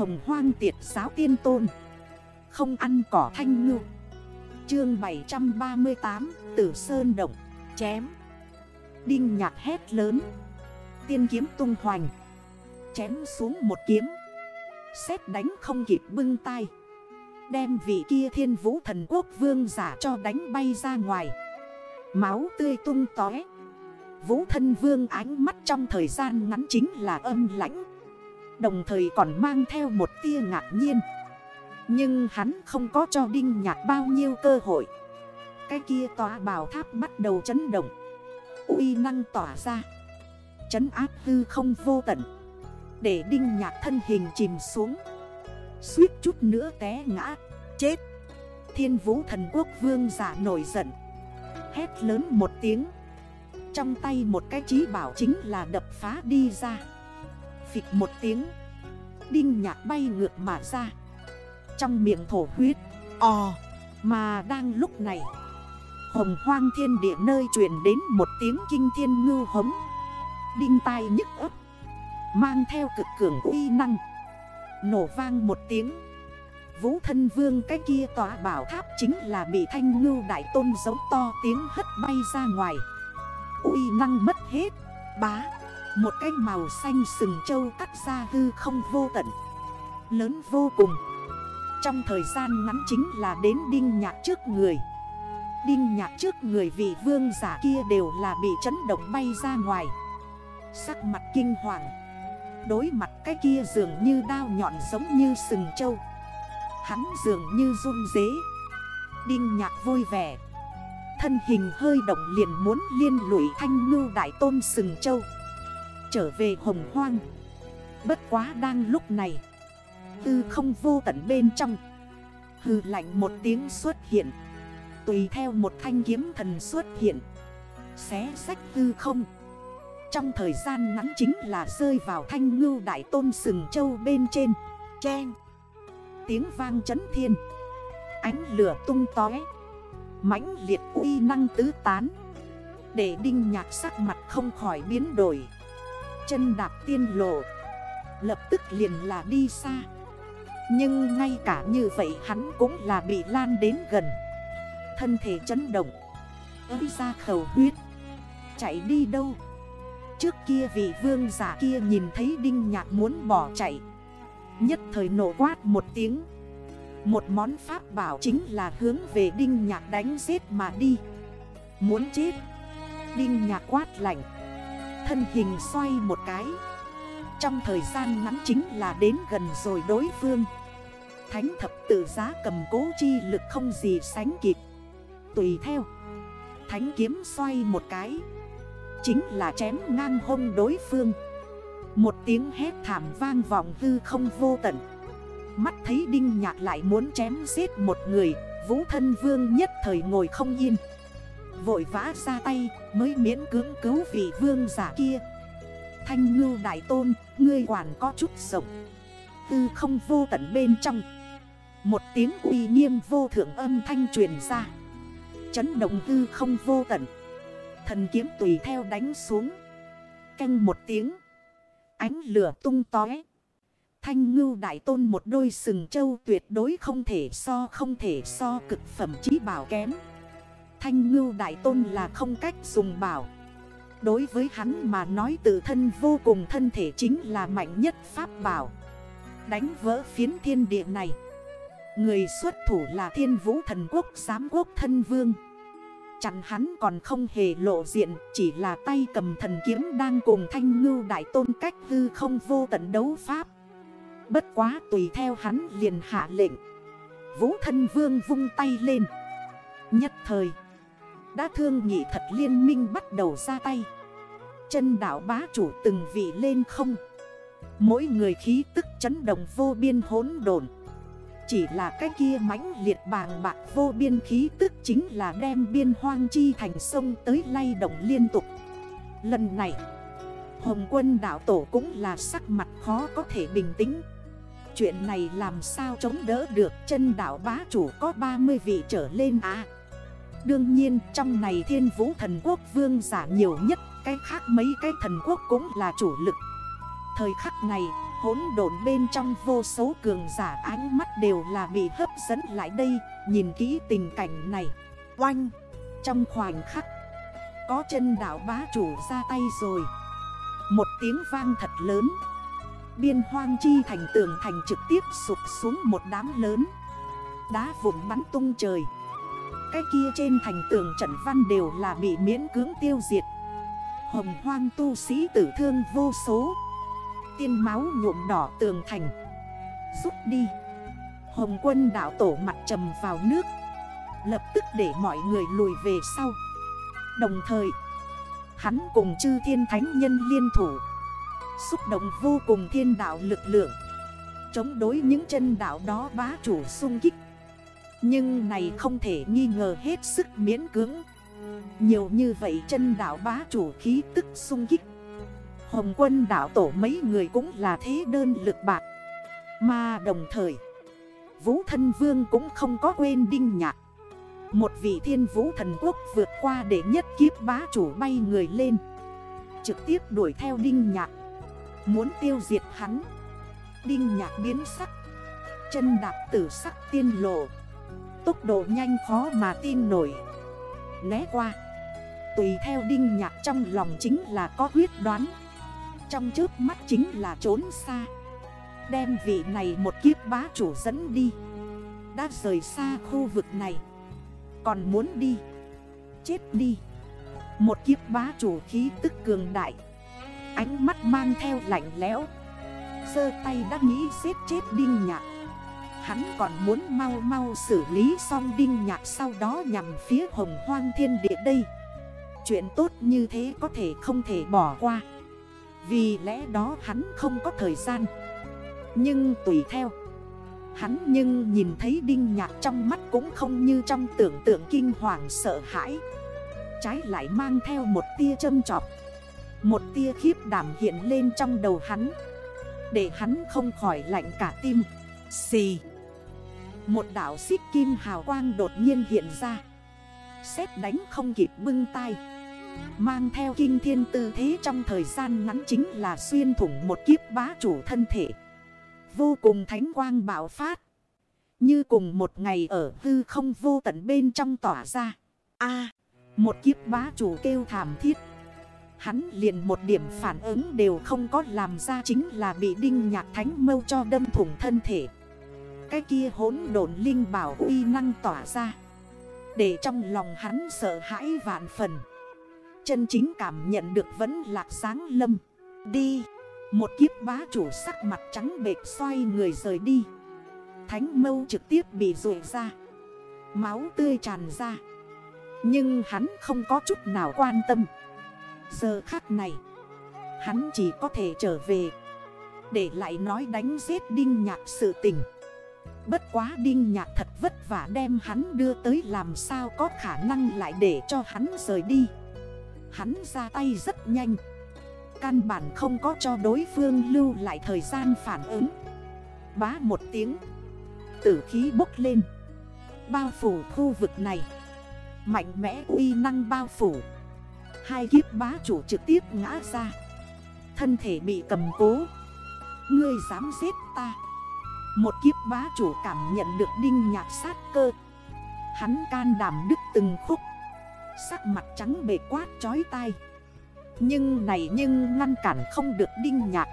Hồng hoang tiệt giáo tiên tôn. Không ăn cỏ thanh ngư. Chương 738 Tử Sơn Động, Chém. Đinh nhạc hét lớn. Tiên kiếm tung hoành. Chém xuống một kiếm. Xét đánh không kịp bưng tay Đem vị kia thiên vũ thần quốc vương giả cho đánh bay ra ngoài. Máu tươi tung tói Vũ thân vương ánh mắt trong thời gian ngắn chính là âm lãnh. Đồng thời còn mang theo một tia ngạc nhiên. Nhưng hắn không có cho Đinh Nhạc bao nhiêu cơ hội. Cái kia tòa bảo tháp bắt đầu chấn động. Uy năng tỏa ra. Chấn áp hư không vô tận. Để Đinh Nhạc thân hình chìm xuống. Suýt chút nữa té ngã. Chết. Thiên vũ thần quốc vương giả nổi giận. Hét lớn một tiếng. Trong tay một cái trí bảo chính là đập phá đi ra. Phịch một tiếng. Đinh nhạc bay ngược mà ra. Trong miệng thổ huyết Ồ Mà đang lúc này, Hồng hoang thiên địa nơi truyền đến một tiếng kinh thiên ngư hống. Đinh tai nhức ấp Mang theo cực cường uy năng, Nổ vang một tiếng. Vũ thân vương cái kia tỏa bảo tháp chính là bị thanh ngưu đại tôn giống to tiếng hất bay ra ngoài. Uy năng mất hết, Bá. Một cái màu xanh sừng trâu cắt ra hư không vô tận. Lớn vô cùng. Trong thời gian ngắn chính là đến đinh nhạc trước người. Đinh nhạc trước người vị vương giả kia đều là bị chấn động bay ra ngoài. Sắc mặt kinh hoàng. Đối mặt cái kia dường như đao nhọn giống như sừng trâu. Hắn dường như run dế Đinh nhạc vui vẻ. Thân hình hơi động liền muốn liên lụy thanh ngưu đại tôn sừng châu Trở về hồng hoang. Bất quá đang lúc này, Tư không vô tận bên trong Hư lạnh một tiếng xuất hiện. Tùy theo một thanh kiếm thần xuất hiện, Xé sách tư không. Trong thời gian ngắn chính là rơi vào thanh ngưu đại tôn sừng châu bên trên. Chen Tiếng vang chấn thiên. Ánh lửa tung tói mãnh liệt uy năng tứ tán. Để đinh nhạc sắc mặt không khỏi biến đổi. Chân đạp tiên lộ. Lập tức liền là đi xa. Nhưng ngay cả như vậy hắn cũng là bị lan đến gần. Thân thể chấn động. Ơi ra khẩu huyết. Chạy đi đâu? Trước kia vị vương giả kia nhìn thấy đinh nhạc muốn bỏ chạy. Nhất thời nổ quát một tiếng. Một món pháp bảo chính là hướng về đinh nhạc đánh giết mà đi. Muốn chết. Đinh nhạc quát lạnh. Thân hình xoay một cái. Trong thời gian ngắn chính là đến gần rồi đối phương. Thánh thập tự giá cầm cố chi lực không gì sánh kịp. Tùy theo, Thánh kiếm xoay một cái. Chính là chém ngang hông đối phương. Một tiếng hét thảm vang vọng hư không vô tận. Mắt thấy Đinh Nhạc lại muốn chém giết một người, Vũ thân vương nhất thời ngồi không yên. Vội vã ra tay mới miễn cưỡng cứu vị vương giả kia. Thanh ngưu đại tôn, ngươi quản có chút rộng. Tư không vô tận bên trong. Một tiếng uy nghiêm vô thượng âm thanh truyền ra. Chấn động tư không vô tận. Thần kiếm tùy theo đánh xuống. Canh một tiếng. Ánh lửa tung tói Thanh ngưu đại tôn một đôi sừng châu tuyệt đối không thể so không thể so cực phẩm trí bảo kém. Thanh ngưu đại tôn là không cách dùng bảo. Đối với hắn mà nói tự thân vô cùng thân thể chính là mạnh nhất pháp bảo. Đánh vỡ phiến thiên địa này. Người xuất thủ là thiên vũ thần quốc giám quốc thân vương. Chẳng hắn còn không hề lộ diện, Chỉ là tay cầm thần kiếm đang cùng thanh ngưu đại tôn cách hư không vô tận đấu pháp Bất quá tùy theo hắn liền hạ lệnh Vũ thân vương vung tay lên Nhất thời đã thương nghị thật liên minh bắt đầu ra tay. Chân đảo bá chủ từng vị lên không. Mỗi người khí tức chấn động vô biên hốn đồn Chỉ là cái kia mãnh liệt bàng bạc vô biên khí tức chính là đem biên hoang chi thành sông tới lay động liên tục. Lần này, Hồng quân đảo tổ cũng là sắc mặt khó có thể bình tĩnh. Chuyện này làm sao chống đỡ được? Chân đảo bá chủ có 30 vị trở lên à? Đương nhiên, trong này thiên vũ thần quốc vương giả nhiều nhất, Cái khác mấy cái thần quốc cũng là chủ lực. Thời khắc này, hỗn độn bên trong vô số cường giả ánh mắt đều là bị hấp dẫn lại đây, Nhìn kỹ tình cảnh này. Oanh! Trong khoảnh khắc, Có chân đảo bá chủ ra tay rồi. Một tiếng vang thật lớn. Biên hoang chi thành tường thành trực tiếp sụp xuống một đám lớn. Đá vụn bắn tung trời. Cái kia trên thành tường trận văn đều là bị miễn cưỡng tiêu diệt. Hồng hoang tu sĩ tử thương vô số. Tiên máu nhuộm đỏ tường thành. Rút đi. Hồng quân đảo tổ mặt trầm vào nước. Lập tức để mọi người lùi về sau. Đồng thời, Hắn cùng chư thiên thánh nhân liên thủ. Xúc động vô cùng thiên đạo lực lượng. Chống đối những chân đạo đó bá chủ sung kích. Nhưng này không thể nghi ngờ hết sức miễn cưỡng. Nhiều như vậy chân đảo bá chủ khí tức sung kích. Hồng quân đảo tổ mấy người cũng là thế đơn lực bạc. Mà đồng thời, Vũ thân vương cũng không có quên đinh nhạc. Một vị thiên vũ thần quốc vượt qua để nhất kiếp bá chủ bay người lên. Trực tiếp đuổi theo đinh nhạc. Muốn tiêu diệt hắn. Đinh nhạc biến sắc. Chân đạp tử sắc tiên lộ. Tốc độ nhanh khó mà tin nổi. Né qua. Tùy theo đinh nhạc trong lòng chính là có quyết đoán. Trong trước mắt chính là trốn xa. Đem vị này một kiếp bá chủ dẫn đi. Đã rời xa khu vực này. Còn muốn đi. Chết đi. Một kiếp bá chủ khí tức cường đại. Ánh mắt mang theo lạnh lẽo. Sơ tay đã nghĩ xếp chết Đinh Nhạc. Hắn còn muốn mau mau xử lý xong Đinh Nhạc Sau đó nhằm phía hồng hoang thiên địa đây. Chuyện tốt như thế có thể không thể bỏ qua. Vì lẽ đó hắn không có thời gian. Nhưng tùy theo. Hắn nhưng nhìn thấy Đinh Nhạc trong mắt cũng không như trong tưởng tượng kinh hoàng sợ hãi. Trái lại mang theo một tia châm trọc một tia khiếp đảm hiện lên trong đầu hắn. Để hắn không khỏi lạnh cả tim. Xì. Một đảo xích kim hào quang đột nhiên hiện ra. Xét đánh không kịp bưng tay Mang theo kinh thiên tư thế trong thời gian ngắn chính là xuyên thủng một kiếp bá chủ thân thể. Vô cùng thánh quang bạo phát. Như cùng một ngày ở hư không vô tận bên trong tỏa ra. A, Một kiếp bá chủ kêu thảm thiết. Hắn liền một điểm phản ứng đều không có làm ra chính là bị đinh nhạc thánh mâu cho đâm thủng thân thể. Cái kia hốn đồn linh bảo uy năng tỏa ra. Để trong lòng hắn sợ hãi vạn phần. Chân chính cảm nhận được vẫn lạc sáng lâm. Đi. Một kiếp bá chủ sắc mặt trắng bệt xoay người rời đi. Thánh mâu trực tiếp bị rụi ra. Máu tươi tràn ra. Nhưng hắn không có chút nào quan tâm. Giờ khắc này, Hắn chỉ có thể trở về. Để lại nói đánh giết Đinh Nhạc sự tình. Bất quá Đinh Nhạc thật vất vả đem hắn đưa tới làm sao có khả năng lại để cho hắn rời đi. Hắn ra tay rất nhanh. Căn bản không có cho đối phương lưu lại thời gian phản ứng. Bá một tiếng. Tử khí bốc lên. Bao phủ khu vực này. Mạnh mẽ uy năng bao phủ. Hai kiếp bá chủ trực tiếp ngã ra. Thân thể bị cầm cố. Ngươi dám giết ta. Một kiếp bá chủ cảm nhận được đinh nhạc sát cơ. Hắn can đảm đứt từng khúc. Sắc mặt trắng bề quát chói tai. Nhưng này nhưng ngăn cản không được đinh nhạc.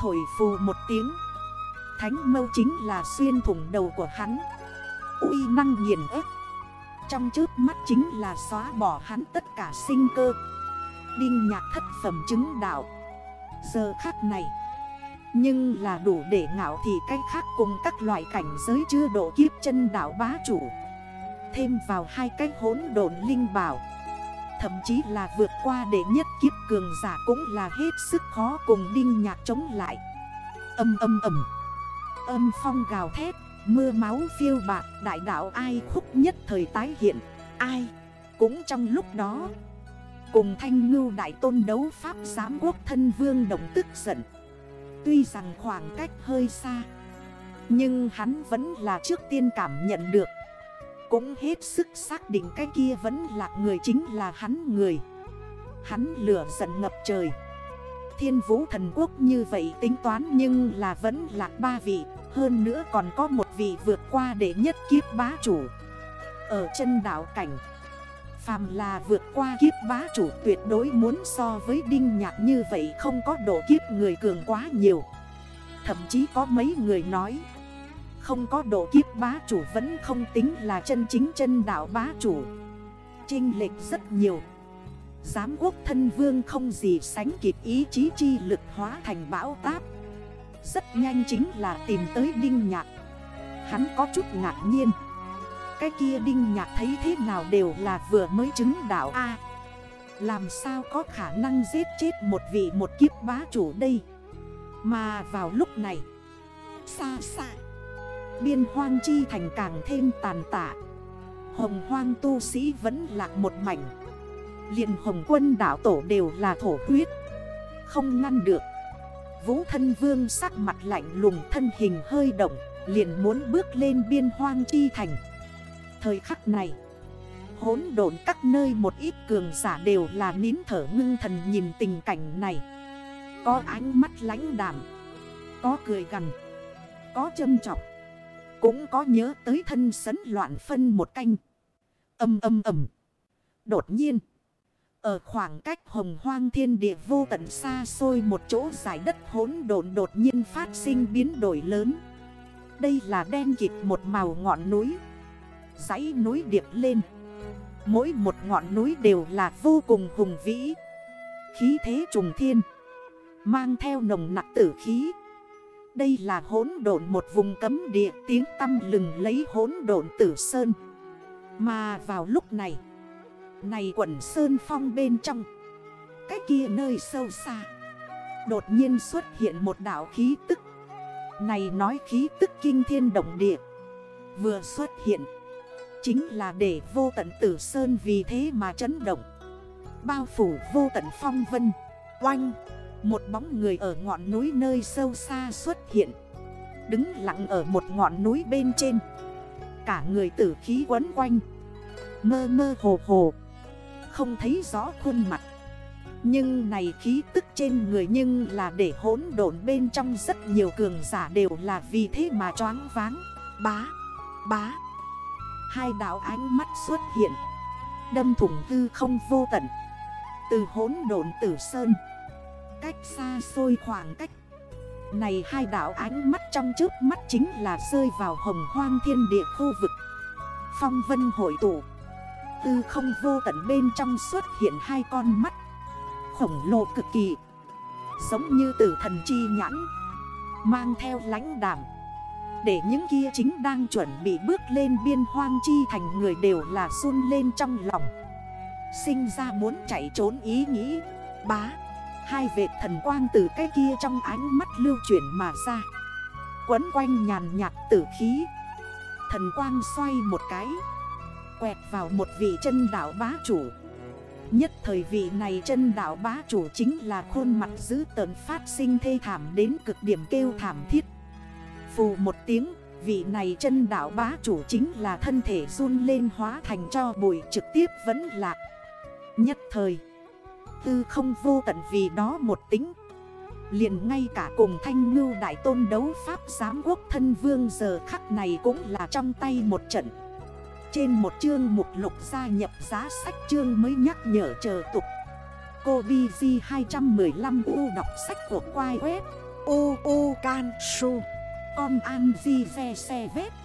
Thổi phù một tiếng. Thánh mâu chính là xuyên thủng đầu của hắn. Uy năng nghiền ép. Trong trước mắt chính là xóa bỏ hắn tất cả sinh cơ. Đinh nhạc thất phẩm chứng đạo. Giờ khắc này nhưng là đủ để ngạo thì cách khác cùng các loại cảnh giới chưa độ kiếp chân đạo bá chủ. Thêm vào hai cái hốn đồn linh bảo. Thậm chí là vượt qua để nhất kiếp cường giả cũng là hết sức khó cùng đinh nhạc chống lại. Âm âm âm. Âm phong gào thét, Mưa máu phiêu bạc đại đạo ai khúc nhất thời tái hiện, Ai cũng trong lúc đó. Cùng thanh ngưu đại tôn đấu pháp giám quốc thân vương đồng tức giận. Tuy rằng khoảng cách hơi xa, Nhưng hắn vẫn là trước tiên cảm nhận được. Cũng hết sức xác định cái kia vẫn là người chính là hắn người. Hắn lửa giận ngập trời. Thiên vũ thần quốc như vậy tính toán nhưng là vẫn là ba vị, Hơn nữa còn có một vị vượt qua để nhất kiếp bá chủ. Ở chân đảo cảnh Phàm là vượt qua kiếp bá chủ tuyệt đối muốn so với đinh nhạc như vậy không có độ kiếp người cường quá nhiều. Thậm chí có mấy người nói, Không có độ kiếp bá chủ vẫn không tính là chân chính chân đảo bá chủ. Trinh lệch rất nhiều. Giám quốc thân vương không gì sánh kịp ý chí chi lực hóa thành bão táp. Rất nhanh chính là tìm tới Đinh Nhạc. Hắn có chút ngạc nhiên. Cái kia Đinh Nhạc thấy thế nào đều là vừa mới chứng đạo A. Làm sao có khả năng giết chết một vị một kiếp bá chủ đây? Mà vào lúc này, Xa xa, Biên hoang chi thành càng thêm tàn tạ. Hồng hoang tu sĩ vẫn lạc một mảnh. Liền hồng quân đảo tổ đều là thổ huyết. Không ngăn được. Vũ thân vương sắc mặt lạnh lùng thân hình hơi động, Liền muốn bước lên biên hoang chi thành. Thời khắc này Hốn độn các nơi một ít cường giả đều là nín thở ngưng thần nhìn tình cảnh này Có ánh mắt lánh đảm Có cười gần Có châm trọc Cũng có nhớ tới thân sấn loạn phân một canh Âm âm ầm Đột nhiên, ở khoảng cách hồng hoang thiên địa vô tận xa xôi một chỗ giải đất hốn độn đột nhiên phát sinh biến đổi lớn. Đây là đen kịp một màu ngọn núi. Dãy núi điệp lên. Mỗi một ngọn núi đều là vô cùng hùng vĩ. Khí thế trùng thiên. Mang theo nồng nặng tử khí. Đây là hốn độn một vùng cấm địa, tiếng tâm lừng lấy hốn độn tử sơn. Mà vào lúc này. Này quẩn sơn phong bên trong, Cái kia nơi sâu xa, Đột nhiên xuất hiện một đảo khí tức Này nói khí tức kinh thiên động địa, Vừa xuất hiện Chính là để vô tận tử sơn vì thế mà chấn động. Bao phủ vô tận phong vân Oanh Một bóng người ở ngọn núi nơi sâu xa xuất hiện Đứng lặng ở một ngọn núi bên trên. Cả người tử khí quấn quanh Mơ mơ hồ hồ không thấy rõ khuôn mặt. Nhưng này khí tức trên người nhưng là để hỗn độn bên trong rất nhiều cường giả đều là vì thế mà choáng váng. Bá, bá. Hai đảo ánh mắt xuất hiện. Đâm thủng hư không vô tận. Từ hỗn độn tử sơn. Cách xa xôi khoảng cách. Này hai đảo ánh mắt trong trước mắt chính là rơi vào hồng hoang thiên địa khu vực. Phong vân hội tụ. Tư không vô tận bên trong xuất hiện hai con mắt. Khổng lồ cực kỳ. Giống như tử thần chi nhãn. Mang theo lãnh đảm để những kia chính đang chuẩn bị bước lên biên hoang chi thành người đều là run lên trong lòng. Sinh ra muốn chạy trốn ý nghĩ, Bá, Hai vệt thần quang từ cái kia trong ánh mắt lưu chuyển mà ra. Quấn quanh nhàn nhạt tử khí, Thần quang xoay một cái, quẹt vào một vị chân đảo bá chủ. Nhất thời vị này chân đảo bá chủ chính là khuôn mặt dữ tợn phát sinh thê thảm đến cực điểm kêu thảm thiết. Phù một tiếng, vị này chân đảo bá chủ chính là thân thể run lên hóa thành cho bụi trực tiếp vẫn lạc. Nhất thời, tư không vô tận vì đó một tính. Liền ngay cả cùng thanh ngưu đại tôn đấu pháp giám quốc thân vương giờ khắc này cũng là trong tay một trận. Trên một chương mục lục gia nhập giá sách chương mới nhắc nhở chờ tục. Cô BG 215 U đọc sách của quai web Ô ô Can Su. Con An Di Xe Xe Vết.